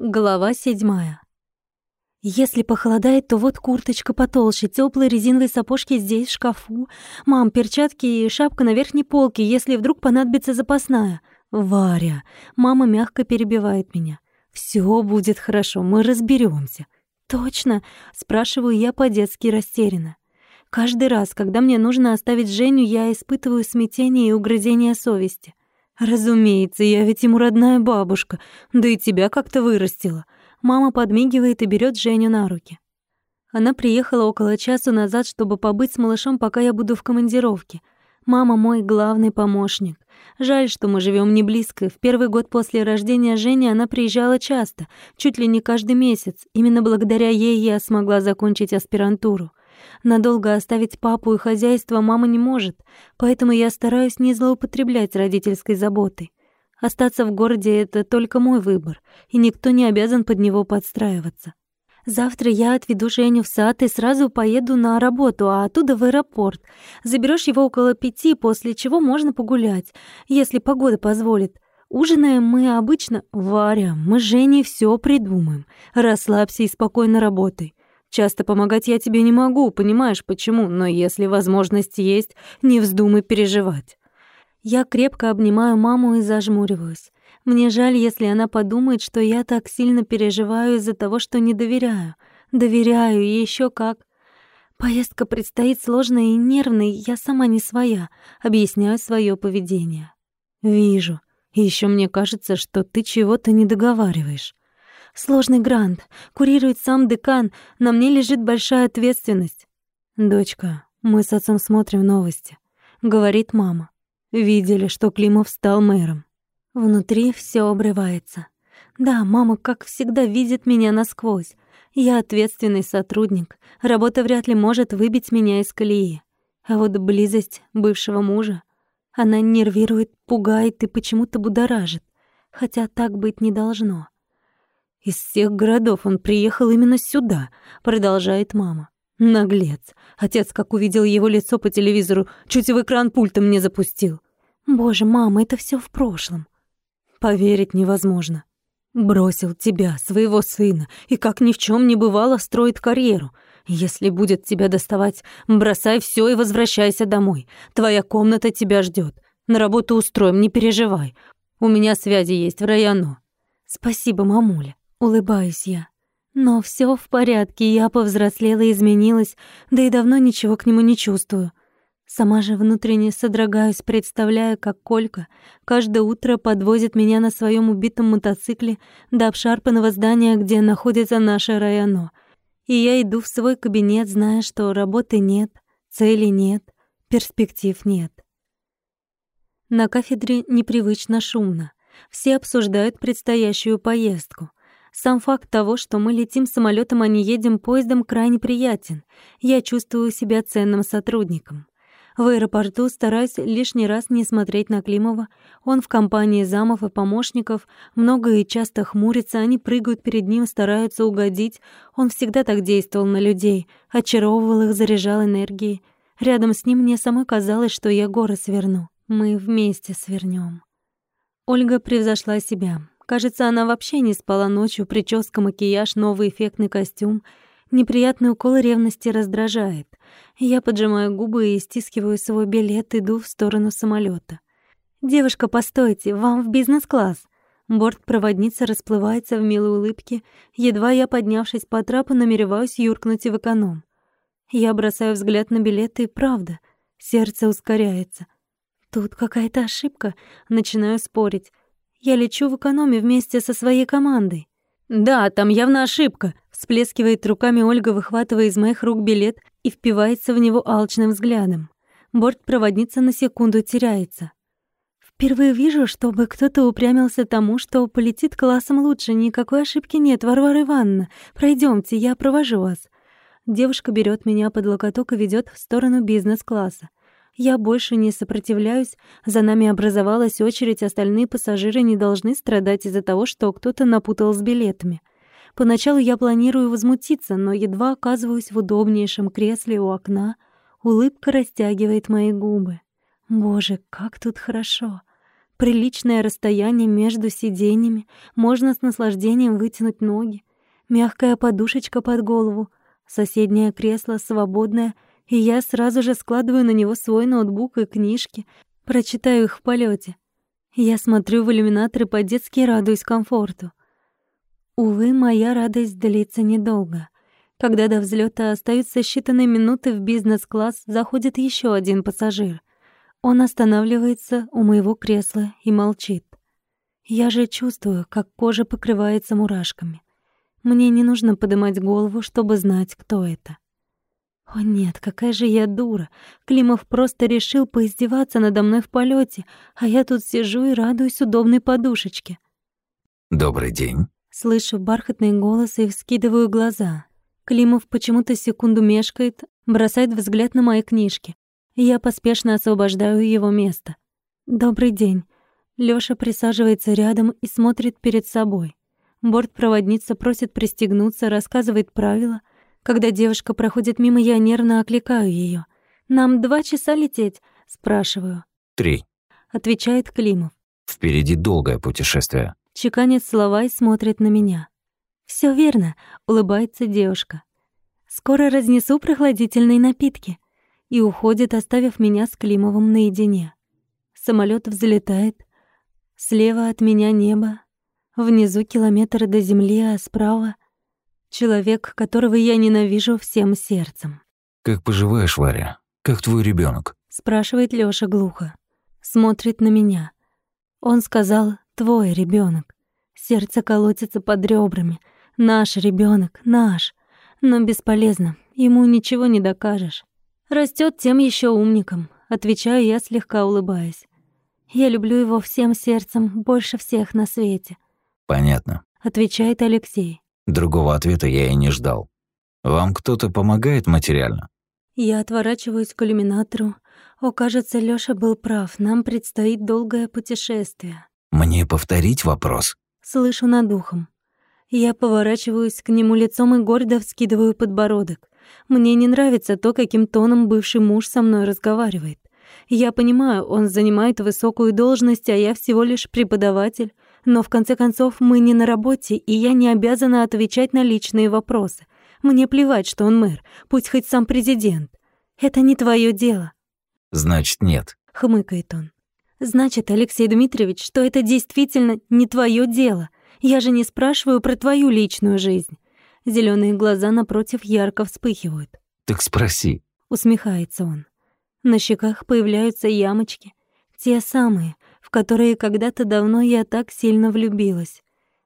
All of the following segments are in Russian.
Глава седьмая. Если похолодает, то вот курточка потолще, теплые резиновые сапожки здесь, в шкафу. Мам, перчатки и шапка на верхней полке, если вдруг понадобится запасная. Варя. Мама мягко перебивает меня. Все будет хорошо, мы разберемся. Точно? Спрашиваю я по-детски растерянно. Каждый раз, когда мне нужно оставить Женю, я испытываю смятение и угрызение совести. Разумеется, я ведь ему родная бабушка, да и тебя как-то вырастила. Мама подмигивает и берет Женю на руки. Она приехала около часу назад, чтобы побыть с малышом, пока я буду в командировке. Мама мой главный помощник. Жаль, что мы живем не близко. В первый год после рождения Жени она приезжала часто, чуть ли не каждый месяц. Именно благодаря ей я смогла закончить аспирантуру. Надолго оставить папу и хозяйство мама не может, поэтому я стараюсь не злоупотреблять родительской заботой. Остаться в городе — это только мой выбор, и никто не обязан под него подстраиваться. Завтра я отведу Женю в сад и сразу поеду на работу, а оттуда в аэропорт. Заберешь его около пяти, после чего можно погулять, если погода позволит. Ужинаем мы обычно... Варя, мы с Женей всё придумаем. Расслабься и спокойно работай. Часто помогать я тебе не могу, понимаешь почему, но если возможность есть, не вздумай переживать. Я крепко обнимаю маму и зажмуриваюсь. Мне жаль, если она подумает, что я так сильно переживаю из-за того, что не доверяю. Доверяю, и еще как. Поездка предстоит сложной и нервной, я сама не своя, объясняю свое поведение. Вижу. И еще мне кажется, что ты чего-то не договариваешь. Сложный грант. Курирует сам декан. На мне лежит большая ответственность. Дочка, мы с отцом смотрим новости. Говорит мама. Видели, что Климов стал мэром. Внутри все обрывается. Да, мама, как всегда, видит меня насквозь. Я ответственный сотрудник. Работа вряд ли может выбить меня из колеи. А вот близость бывшего мужа, она нервирует, пугает и почему-то будоражит. Хотя так быть не должно. Из всех городов он приехал именно сюда, продолжает мама. Наглец. Отец, как увидел его лицо по телевизору, чуть в экран пультом не запустил. Боже, мама, это все в прошлом. Поверить невозможно. Бросил тебя, своего сына, и как ни в чем не бывало, строит карьеру. Если будет тебя доставать, бросай все и возвращайся домой. Твоя комната тебя ждет. На работу устроим, не переживай. У меня связи есть в району. Спасибо, мамуля. Улыбаюсь я. Но все в порядке, я повзрослела и изменилась, да и давно ничего к нему не чувствую. Сама же внутренне содрогаюсь, представляя, как Колька каждое утро подвозит меня на своем убитом мотоцикле до обшарпанного здания, где находится наше районо. И я иду в свой кабинет, зная, что работы нет, цели нет, перспектив нет. На кафедре непривычно шумно. Все обсуждают предстоящую поездку. Сам факт того, что мы летим самолетом, а не едем поездом, крайне приятен. Я чувствую себя ценным сотрудником. В аэропорту стараюсь лишний раз не смотреть на Климова. Он в компании замов и помощников, много и часто хмурится, они прыгают перед ним, стараются угодить. Он всегда так действовал на людей, очаровывал их, заряжал энергией. Рядом с ним мне самой казалось, что я горы сверну. Мы вместе свернем. Ольга превзошла себя. Кажется, она вообще не спала ночью, прическа, макияж, новый эффектный костюм. Неприятный укол ревности раздражает. Я поджимаю губы и стискиваю свой билет, иду в сторону самолета. «Девушка, постойте, вам в бизнес-класс!» Бортпроводница расплывается в милой улыбке. Едва я, поднявшись по трапу, намереваюсь юркнуть в эконом. Я бросаю взгляд на билеты, и правда, сердце ускоряется. Тут какая-то ошибка. Начинаю спорить. Я лечу в экономе вместе со своей командой. Да, там явно ошибка, всплескивает руками Ольга, выхватывая из моих рук билет и впивается в него алчным взглядом. Бортпроводница на секунду теряется. Впервые вижу, чтобы кто-то упрямился тому, что полетит классом лучше. Никакой ошибки нет, Варвара Ивановна. Пройдемте, я провожу вас. Девушка берет меня под локоток и ведет в сторону бизнес-класса. Я больше не сопротивляюсь, за нами образовалась очередь, остальные пассажиры не должны страдать из-за того, что кто-то напутал с билетами. Поначалу я планирую возмутиться, но едва оказываюсь в удобнейшем кресле у окна, улыбка растягивает мои губы. Боже, как тут хорошо. Приличное расстояние между сиденьями, можно с наслаждением вытянуть ноги. Мягкая подушечка под голову, соседнее кресло свободное, и я сразу же складываю на него свой ноутбук и книжки, прочитаю их в полете. Я смотрю в иллюминатор и по-детски радуюсь комфорту. Увы, моя радость длится недолго. Когда до взлета остаются считанные минуты в бизнес-класс, заходит еще один пассажир. Он останавливается у моего кресла и молчит. Я же чувствую, как кожа покрывается мурашками. Мне не нужно поднимать голову, чтобы знать, кто это. О нет, какая же я дура. Климов просто решил поиздеваться надо мной в полете, а я тут сижу и радуюсь удобной подушечке. «Добрый день». Слышу бархатный голос и вскидываю глаза. Климов почему-то секунду мешкает, бросает взгляд на мои книжки. Я поспешно освобождаю его место. «Добрый день». Лёша присаживается рядом и смотрит перед собой. Бортпроводница просит пристегнуться, рассказывает правила. Когда девушка проходит мимо, я нервно окликаю её. «Нам два часа лететь?» — спрашиваю. «Три», — отвечает Климов. «Впереди долгое путешествие». Чеканит слова и смотрит на меня. Всё верно», — улыбается девушка. «Скоро разнесу прохладительные напитки» и уходит, оставив меня с Климовым наедине. Самолет взлетает. Слева от меня небо, внизу километр до земли, а справа — человек, которого я ненавижу всем сердцем. «Как поживаешь, Варя? Как твой ребенок? спрашивает Лёша глухо. Смотрит на меня. Он сказал «твой ребенок. Сердце колотится под ребрами. Наш ребенок, наш. Но бесполезно, ему ничего не докажешь. Растет тем еще умником, отвечаю я, слегка улыбаясь. Я люблю его всем сердцем, больше всех на свете. Понятно, отвечает Алексей. Другого ответа я и не ждал. Вам кто-то помогает материально? Я отворачиваюсь к иллюминатору. О, кажется, Лёша был прав. Нам предстоит долгое путешествие. Мне повторить вопрос? Слышу над ухом. Я поворачиваюсь к нему лицом и гордо вскидываю подбородок. Мне не нравится то, каким тоном бывший муж со мной разговаривает. Я понимаю, он занимает высокую должность, а я всего лишь преподаватель. Но в конце концов мы не на работе, и я не обязана отвечать на личные вопросы. Мне плевать, что он мэр, пусть хоть сам президент. Это не твое дело. Значит, нет. Хмыкает он. Значит, Алексей Дмитриевич, что это действительно не твое дело. Я же не спрашиваю про твою личную жизнь. Зеленые глаза напротив ярко вспыхивают. «Так спроси», — усмехается он. На щеках появляются ямочки, те самые, в которые когда-то давно я так сильно влюбилась.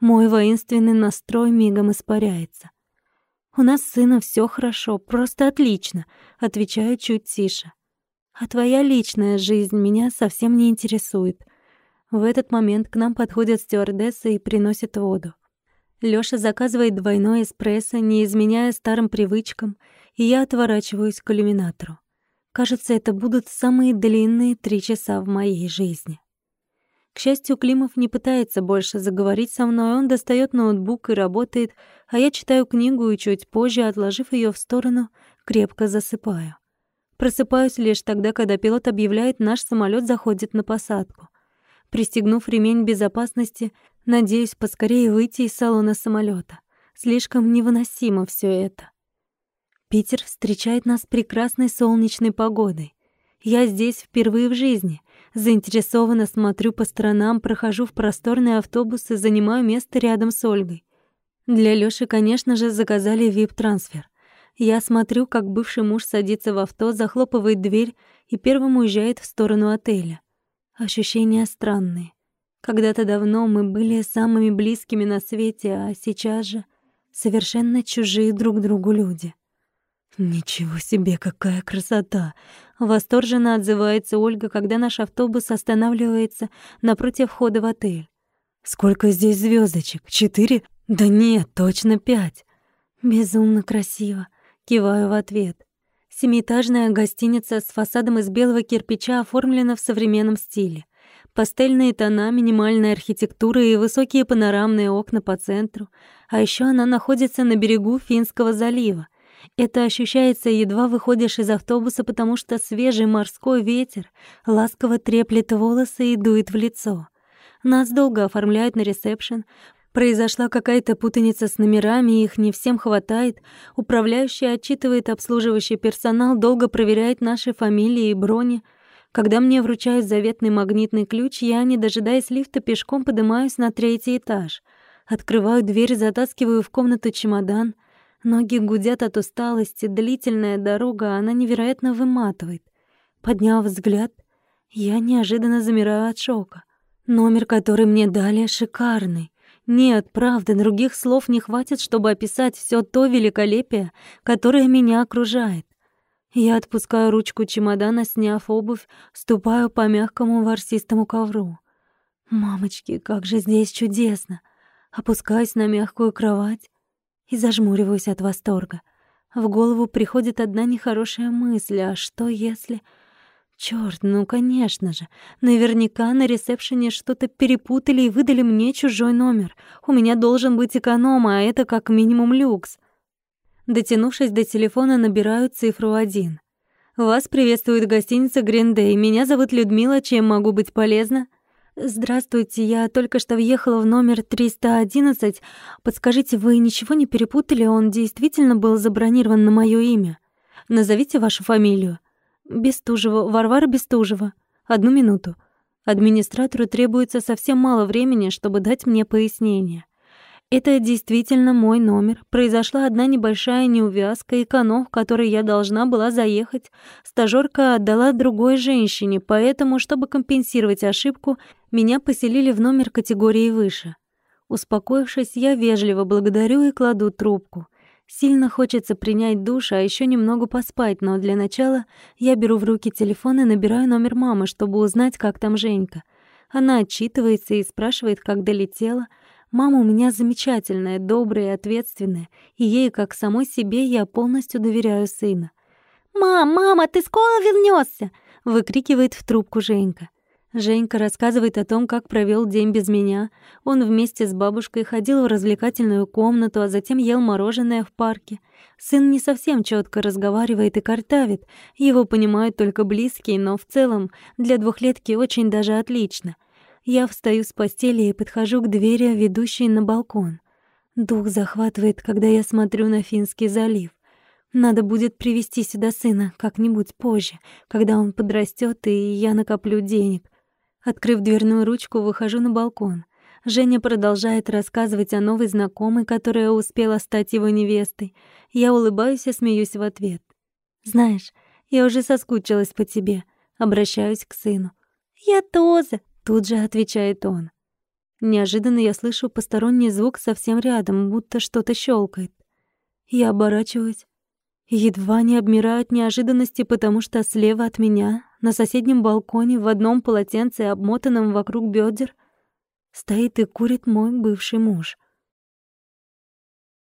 Мой воинственный настрой мигом испаряется. «У нас с сыном всё хорошо, просто отлично», — отвечаю чуть тише. «А твоя личная жизнь меня совсем не интересует». В этот момент к нам подходят стюардессы и приносят воду. Лёша заказывает двойной эспрессо, не изменяя старым привычкам, и я отворачиваюсь к иллюминатору. Кажется, это будут самые длинные три часа в моей жизни. К счастью, Климов не пытается больше заговорить со мной, он достает ноутбук и работает, а я читаю книгу и чуть позже, отложив ее в сторону, крепко засыпаю. Просыпаюсь лишь тогда, когда пилот объявляет, наш самолет заходит на посадку. Пристегнув ремень безопасности, Надеюсь поскорее выйти из салона самолета. Слишком невыносимо все это. Питер встречает нас прекрасной солнечной погодой. Я здесь впервые в жизни. Заинтересованно смотрю по сторонам, прохожу в просторный автобус и занимаю место рядом с Ольгой. Для Лёши, конечно же, заказали вип-трансфер. Я смотрю, как бывший муж садится в авто, захлопывает дверь и первым уезжает в сторону отеля. Ощущения странные. Когда-то давно мы были самыми близкими на свете, а сейчас же совершенно чужие друг другу люди. Ничего себе, какая красота! Восторженно отзывается Ольга, когда наш автобус останавливается напротив входа в отель. Сколько здесь звездочек? Четыре? Да нет, точно пять. Безумно красиво. Киваю в ответ. Семиэтажная гостиница с фасадом из белого кирпича оформлена в современном стиле. Пастельные тона, минимальная архитектура и высокие панорамные окна по центру. А еще она находится на берегу Финского залива. Это ощущается, едва выходишь из автобуса, потому что свежий морской ветер ласково треплет волосы и дует в лицо. Нас долго оформляют на ресепшн. Произошла какая-то путаница с номерами, их не всем хватает. Управляющий отчитывает обслуживающий персонал, долго проверяет наши фамилии и брони. Когда мне вручают заветный магнитный ключ, я, не дожидаясь лифта, пешком поднимаюсь на третий этаж. Открываю дверь, затаскиваю в комнату чемодан — Ноги гудят от усталости, длительная дорога, она невероятно выматывает. Подняв взгляд, я неожиданно замираю от шока. Номер, который мне дали, шикарный. Нет, правда, других слов не хватит, чтобы описать все то великолепие, которое меня окружает. Я отпускаю ручку чемодана, сняв обувь, ступаю по мягкому ворсистому ковру. Мамочки, как же здесь чудесно! Опускаюсь на мягкую кровать, и зажмуриваюсь от восторга. В голову приходит одна нехорошая мысль, а что если... Чёрт, ну конечно же. Наверняка на ресепшене что-то перепутали и выдали мне чужой номер. У меня должен быть эконом, а это как минимум люкс. Дотянувшись до телефона, набираю цифру один. Вас приветствует гостиница Гриндей. Меня зовут Людмила, чем могу быть полезна? «Здравствуйте, я только что въехала в номер 311. Подскажите, вы ничего не перепутали? Он действительно был забронирован на моё имя. Назовите вашу фамилию». «Бестужева, Варвара Бестужева. Одну минуту. Администратору требуется совсем мало времени, чтобы дать мне пояснение». Это действительно мой номер. Произошла одна небольшая неувязка, эконом, в который я должна была заехать. Стажёрка отдала другой женщине, поэтому, чтобы компенсировать ошибку, меня поселили в номер категории выше. Успокоившись, я вежливо благодарю и кладу трубку. Сильно хочется принять душ, а ещё немного поспать, но для начала я беру в руки телефон и набираю номер мамы, чтобы узнать, как там Женька. Она отчитывается и спрашивает, как долетела — Мама у меня замечательная, добрая и ответственная, и ей, как самой себе, я полностью доверяю сына. «Мам, мама, ты скоро вернешься? выкрикивает в трубку Женька. Женька рассказывает о том, как провел день без меня. Он вместе с бабушкой ходил в развлекательную комнату, а затем ел мороженое в парке. Сын не совсем четко разговаривает и картавит. Его понимают только близкие, но в целом для двухлетки очень даже отлично. Я встаю с постели и подхожу к двери, ведущей на балкон. Дух захватывает, когда я смотрю на Финский залив. Надо будет привести сюда сына как-нибудь позже, когда он подрастет, и я накоплю денег. Открыв дверную ручку, выхожу на балкон. Женя продолжает рассказывать о новой знакомой, которая успела стать его невестой. Я улыбаюсь и смеюсь в ответ. «Знаешь, я уже соскучилась по тебе», — обращаюсь к сыну. «Я тоже», Тут же отвечает он. Неожиданно я слышу посторонний звук совсем рядом, будто что-то щелкает. Я оборачиваюсь. Едва не обмираю от неожиданности, потому что слева от меня, на соседнем балконе, в одном полотенце, обмотанном вокруг бедер, стоит и курит мой бывший муж.